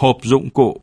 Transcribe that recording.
hộp dụng cụ.